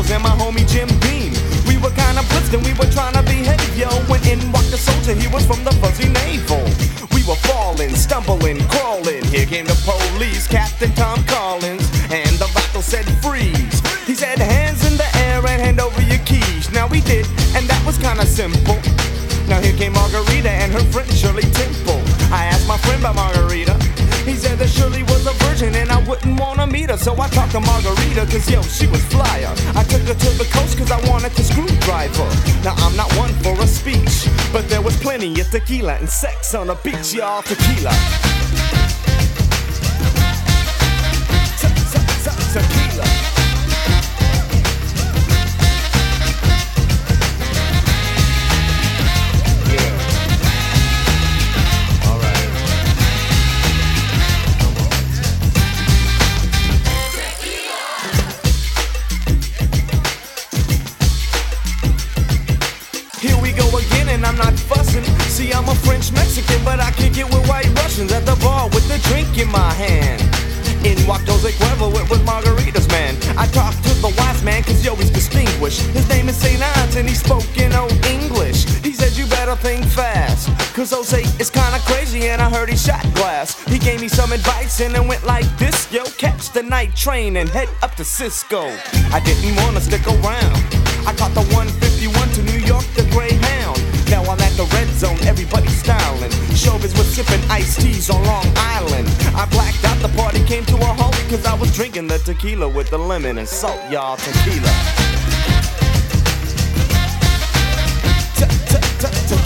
Daniels and my homie Jim Beam. We were kinda blitzed and we were trying to behave, yo. When in walked the soldier, he was from the fuzzy naval. We were falling, stumbling, crawling. Here came the police, Captain Tom Collins, and the vato said freeze. He said hands in the air and hand over your keys. Now we did, and that was kinda simple. Now here came Margarita and her friend Shirley Temple. I asked my friend about Margarita. Meet her. So I talked to Margarita cause yo, she was flyer. I took her to the coast cause I wanted to screwdriver. Now I'm not one for a speech, but there was plenty of tequila and sex on the beach, y'all. Tequila. Tequila. And I'm not fussing. See, I'm a French Mexican, but I kick it with white Russians at the bar with the drink in my hand. In walked Jose Cuervo, it was margaritas, man. I talked to the wise man, cause yo, he's distinguished. His name is St. Ides, and he spoke in old English. He said, You better think fast, cause Jose is kinda crazy, and I heard he shot glass. He gave me some advice, and it went like this Yo, catch the night train and head up to Cisco. I didn't wanna stick around. I caught the 151 sipping iced teas on Long Island. I blacked out, the party came to a halt because I was drinking the tequila with the lemon and salt, y'all. Tequila. Te- te- te-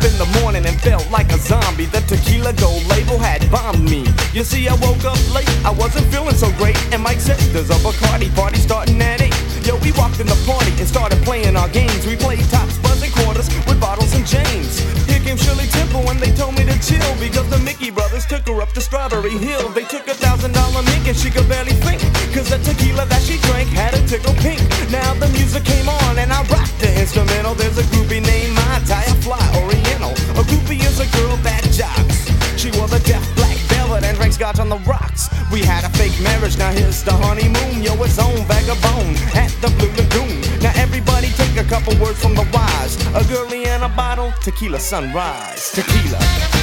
up in the morning and felt like a zombie. The tequila gold label had bombed me. You see, I woke up late, I wasn't feeling so great. And Mike said, There's a Bacardi party starting at 8. Yo, we walked in the party and started playing our games. We played tops, buzzing quarters with bottles and chains. Here came Shirley Temple when they told me to chill because the Mickey brothers took her up to Strawberry Hill. They took a thousand dollar mink and she could barely think. Cause the tequila that she drank had a tickle pink. Now the music came on and I rocked the rocks. We had a fake marriage, now here's the honeymoon. Yo, it's on vagabond at the Blue Lagoon. Now everybody take a couple words from the wise. A girlie and a bottle, tequila sunrise. Tequila.